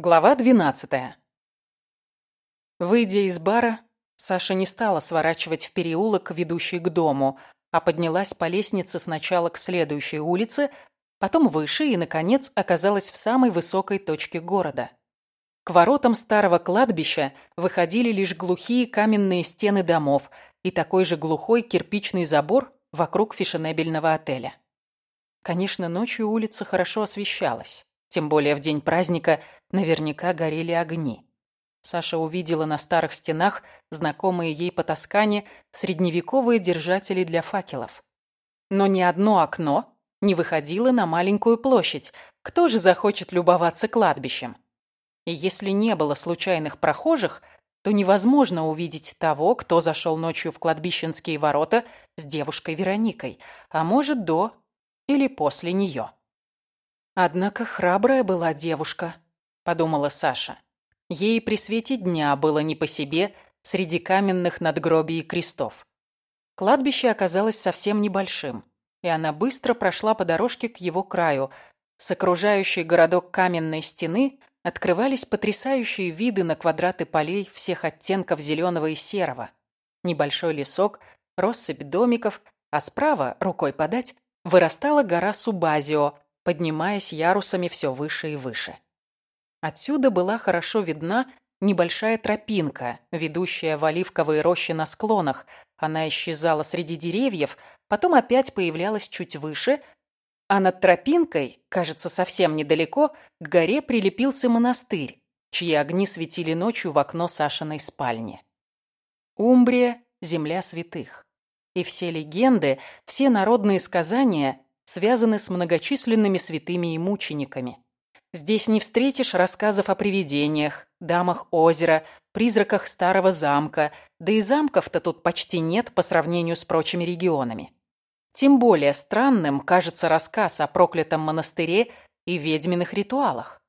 Глава 12. Выйдя из бара, Саша не стала сворачивать в переулок, ведущий к дому, а поднялась по лестнице сначала к следующей улице, потом выше и, наконец, оказалась в самой высокой точке города. К воротам старого кладбища выходили лишь глухие каменные стены домов и такой же глухой кирпичный забор вокруг фешенебельного отеля. Конечно, ночью улица хорошо освещалась. Тем более в день праздника наверняка горели огни. Саша увидела на старых стенах знакомые ей по Тоскане средневековые держатели для факелов. Но ни одно окно не выходило на маленькую площадь. Кто же захочет любоваться кладбищем? И если не было случайных прохожих, то невозможно увидеть того, кто зашел ночью в кладбищенские ворота с девушкой Вероникой, а может, до или после нее. «Однако храбрая была девушка», — подумала Саша. Ей при свете дня было не по себе среди каменных надгробий и крестов. Кладбище оказалось совсем небольшим, и она быстро прошла по дорожке к его краю. С окружающей городок каменной стены открывались потрясающие виды на квадраты полей всех оттенков зеленого и серого. Небольшой лесок, россыпь домиков, а справа, рукой подать, вырастала гора Субазио, поднимаясь ярусами все выше и выше. Отсюда была хорошо видна небольшая тропинка, ведущая в оливковые рощи на склонах. Она исчезала среди деревьев, потом опять появлялась чуть выше, а над тропинкой, кажется, совсем недалеко, к горе прилепился монастырь, чьи огни светили ночью в окно Сашиной спальни. Умбрия — земля святых. И все легенды, все народные сказания связаны с многочисленными святыми и мучениками. Здесь не встретишь рассказов о привидениях, дамах озера, призраках старого замка, да и замков-то тут почти нет по сравнению с прочими регионами. Тем более странным кажется рассказ о проклятом монастыре и ведьминых ритуалах.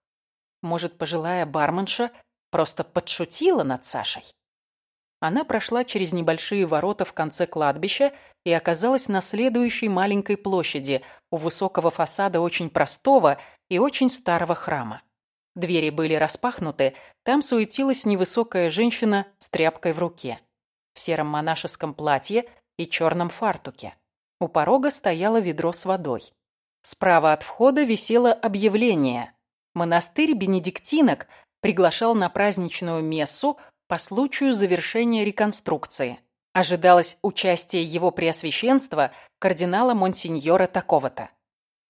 Может, пожилая барменша просто подшутила над Сашей? Она прошла через небольшие ворота в конце кладбища и оказалась на следующей маленькой площади у высокого фасада очень простого и очень старого храма. Двери были распахнуты, там суетилась невысокая женщина с тряпкой в руке, в сером монашеском платье и черном фартуке. У порога стояло ведро с водой. Справа от входа висело объявление. Монастырь бенедиктинок приглашал на праздничную мессу по случаю завершения реконструкции. Ожидалось участие его преосвященства, кардинала Монсеньора такого-то.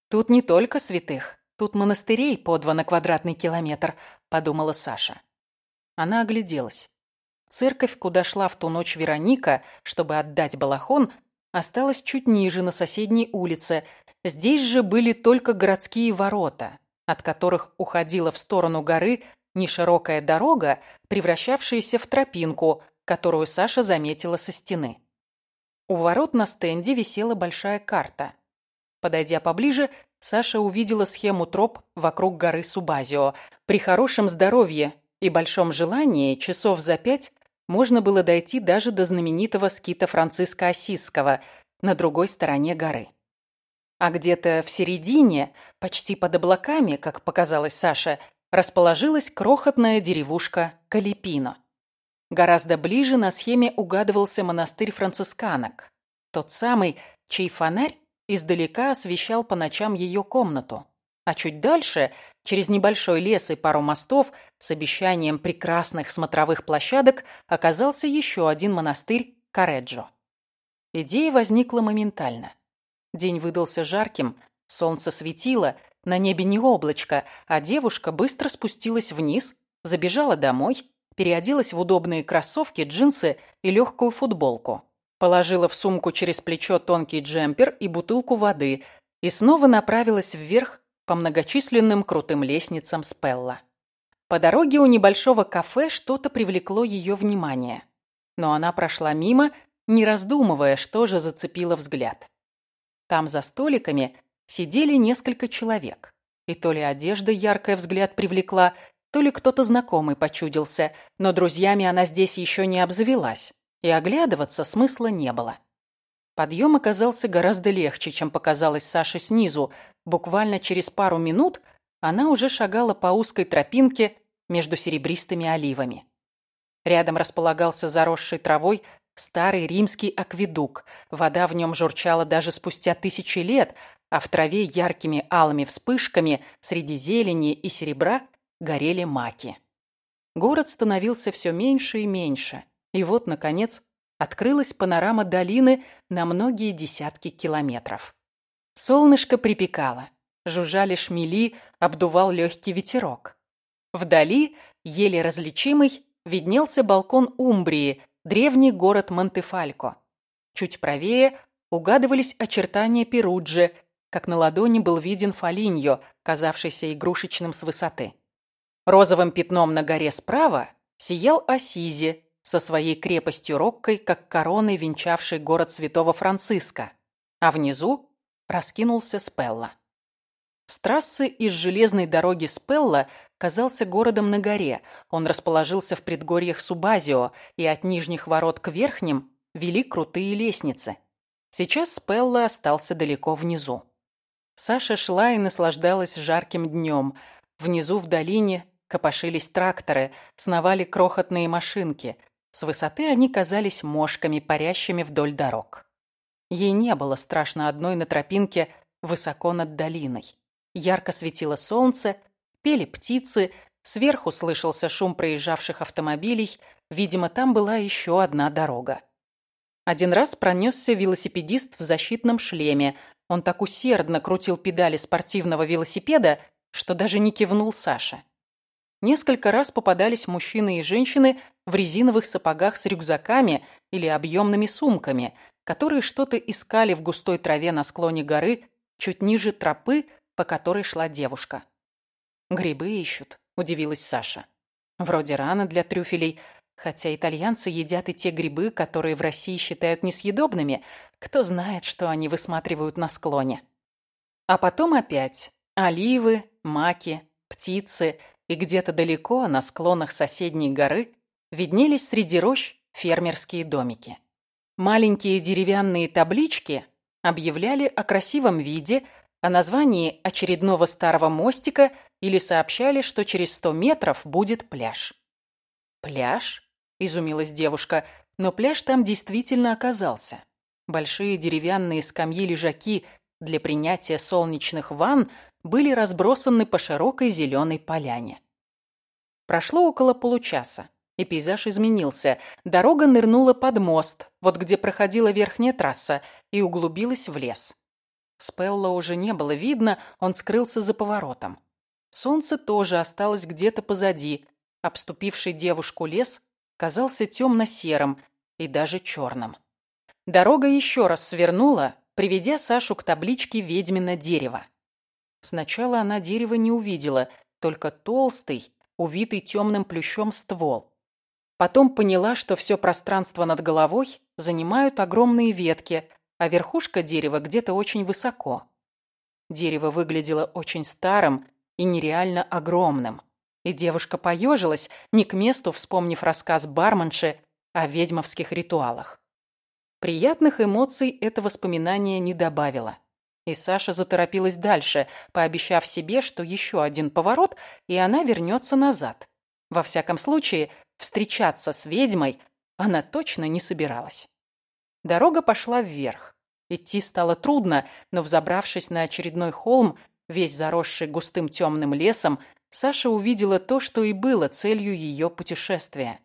Тут не только святых, тут монастырей по два на квадратный километр, подумала Саша. Она огляделась. Церковь, куда шла в ту ночь Вероника, чтобы отдать балахон, осталась чуть ниже, на соседней улице. Здесь же были только городские ворота, от которых уходила в сторону горы неширокая дорога, превращавшаяся в тропинку, которую Саша заметила со стены. У ворот на стенде висела большая карта. Подойдя поближе, Саша увидела схему троп вокруг горы Субазио. При хорошем здоровье и большом желании часов за пять можно было дойти даже до знаменитого скита Франциска Осисского на другой стороне горы. А где-то в середине, почти под облаками, как показалось Саше, расположилась крохотная деревушка Калипино. Гораздо ближе на схеме угадывался монастырь францисканок. Тот самый, чей фонарь издалека освещал по ночам ее комнату. А чуть дальше, через небольшой лес и пару мостов, с обещанием прекрасных смотровых площадок, оказался еще один монастырь Кареджо. Идея возникла моментально. День выдался жарким, солнце светило, на небе не облачко, а девушка быстро спустилась вниз, забежала домой, переоделась в удобные кроссовки, джинсы и легкую футболку. Положила в сумку через плечо тонкий джемпер и бутылку воды и снова направилась вверх по многочисленным крутым лестницам Спелла. По дороге у небольшого кафе что-то привлекло ее внимание. Но она прошла мимо, не раздумывая, что же зацепило взгляд. Там за столиками сидели несколько человек. И то ли одежда яркая взгляд привлекла, то ли кто-то знакомый почудился, но друзьями она здесь еще не обзавелась, и оглядываться смысла не было. Подъем оказался гораздо легче, чем показалось Саше снизу. Буквально через пару минут она уже шагала по узкой тропинке между серебристыми оливами. Рядом располагался заросший травой старый римский акведук. Вода в нем журчала даже спустя тысячи лет, а в траве яркими алыми вспышками среди зелени и серебра горели маки. Город становился все меньше и меньше. И вот, наконец, открылась панорама долины на многие десятки километров. Солнышко припекало. Жужжали шмели, обдувал легкий ветерок. Вдали, еле различимый, виднелся балкон Умбрии, древний город Монтефалько. Чуть правее угадывались очертания Перуджи, как на ладони был виден Фалиньо, казавшийся игрушечным с высоты. Розовым пятном на горе справа сиял Асизи со своей крепостью Роккой, как короной, венчавшей город святого Франциска, а внизу раскинулся Спелла. С трассы из железной дороги Спелла казался городом на горе. Он расположился в предгорьях Субазио, и от нижних ворот к верхним вели крутые лестницы. Сейчас Спелла остался далеко внизу. Саша шла и наслаждалась жарким днем. Внизу в долине копошились тракторы, сновали крохотные машинки. С высоты они казались мошками, парящими вдоль дорог. Ей не было страшно одной на тропинке высоко над долиной. Ярко светило солнце, пели птицы, сверху слышался шум проезжавших автомобилей, видимо, там была еще одна дорога. Один раз пронесся велосипедист в защитном шлеме, он так усердно крутил педали спортивного велосипеда, что даже не кивнул Саше. Несколько раз попадались мужчины и женщины в резиновых сапогах с рюкзаками или объемными сумками, которые что-то искали в густой траве на склоне горы, чуть ниже тропы, по которой шла девушка. «Грибы ищут», – удивилась Саша. «Вроде рано для трюфелей, хотя итальянцы едят и те грибы, которые в России считают несъедобными, кто знает, что они высматривают на склоне. А потом опять оливы, маки, птицы, и где-то далеко, на склонах соседней горы, виднелись среди рощ фермерские домики. Маленькие деревянные таблички объявляли о красивом виде, о названии очередного старого мостика или сообщали, что через сто метров будет пляж. «Пляж?» – изумилась девушка, но пляж там действительно оказался. Большие деревянные скамьи-лежаки для принятия солнечных ванн были разбросаны по широкой зеленой поляне. Прошло около получаса, и пейзаж изменился. Дорога нырнула под мост, вот где проходила верхняя трасса, и углубилась в лес. Спелла уже не было видно, он скрылся за поворотом. Солнце тоже осталось где-то позади. Обступивший девушку лес казался темно-серым и даже черным. Дорога еще раз свернула, приведя Сашу к табличке «Ведьмино дерево». Сначала она дерево не увидела, только толстый, увитый темным плющом ствол. Потом поняла, что все пространство над головой занимают огромные ветки, а верхушка дерева где-то очень высоко. Дерево выглядело очень старым и нереально огромным. И девушка поежилась, не к месту вспомнив рассказ барменши о ведьмовских ритуалах. Приятных эмоций это воспоминание не добавило. И Саша заторопилась дальше, пообещав себе, что еще один поворот, и она вернется назад. Во всяком случае, встречаться с ведьмой она точно не собиралась. Дорога пошла вверх. Идти стало трудно, но, взобравшись на очередной холм, весь заросший густым темным лесом, Саша увидела то, что и было целью ее путешествия.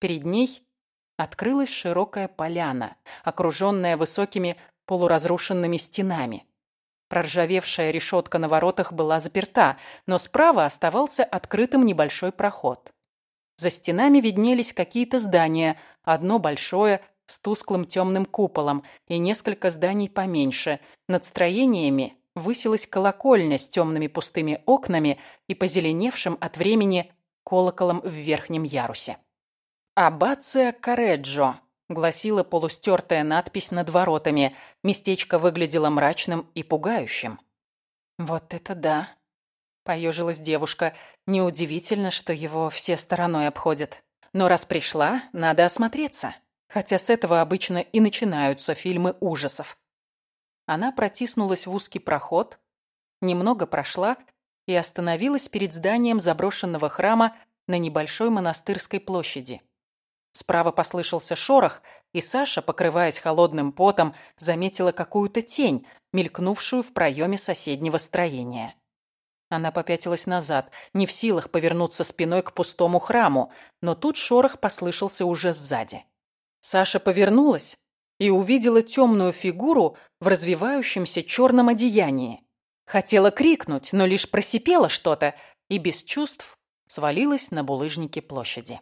Перед ней открылась широкая поляна, окруженная высокими полуразрушенными стенами. Проржавевшая решетка на воротах была заперта, но справа оставался открытым небольшой проход. За стенами виднелись какие-то здания, одно большое, с тусклым темным куполом, и несколько зданий поменьше. Над строениями высилась колокольня с темными пустыми окнами и позеленевшим от времени колоколом в верхнем ярусе. «Аббация Кареджо», — гласила полустертая надпись над воротами. Местечко выглядело мрачным и пугающим. «Вот это да!» — поежилась девушка. «Неудивительно, что его все стороной обходят. Но раз пришла, надо осмотреться. Хотя с этого обычно и начинаются фильмы ужасов». Она протиснулась в узкий проход, немного прошла и остановилась перед зданием заброшенного храма на небольшой монастырской площади. Справа послышался шорох, и Саша, покрываясь холодным потом, заметила какую-то тень, мелькнувшую в проеме соседнего строения. Она попятилась назад, не в силах повернуться спиной к пустому храму, но тут шорох послышался уже сзади. Саша повернулась и увидела темную фигуру в развивающемся черном одеянии. Хотела крикнуть, но лишь просипела что-то и без чувств свалилась на булыжнике площади.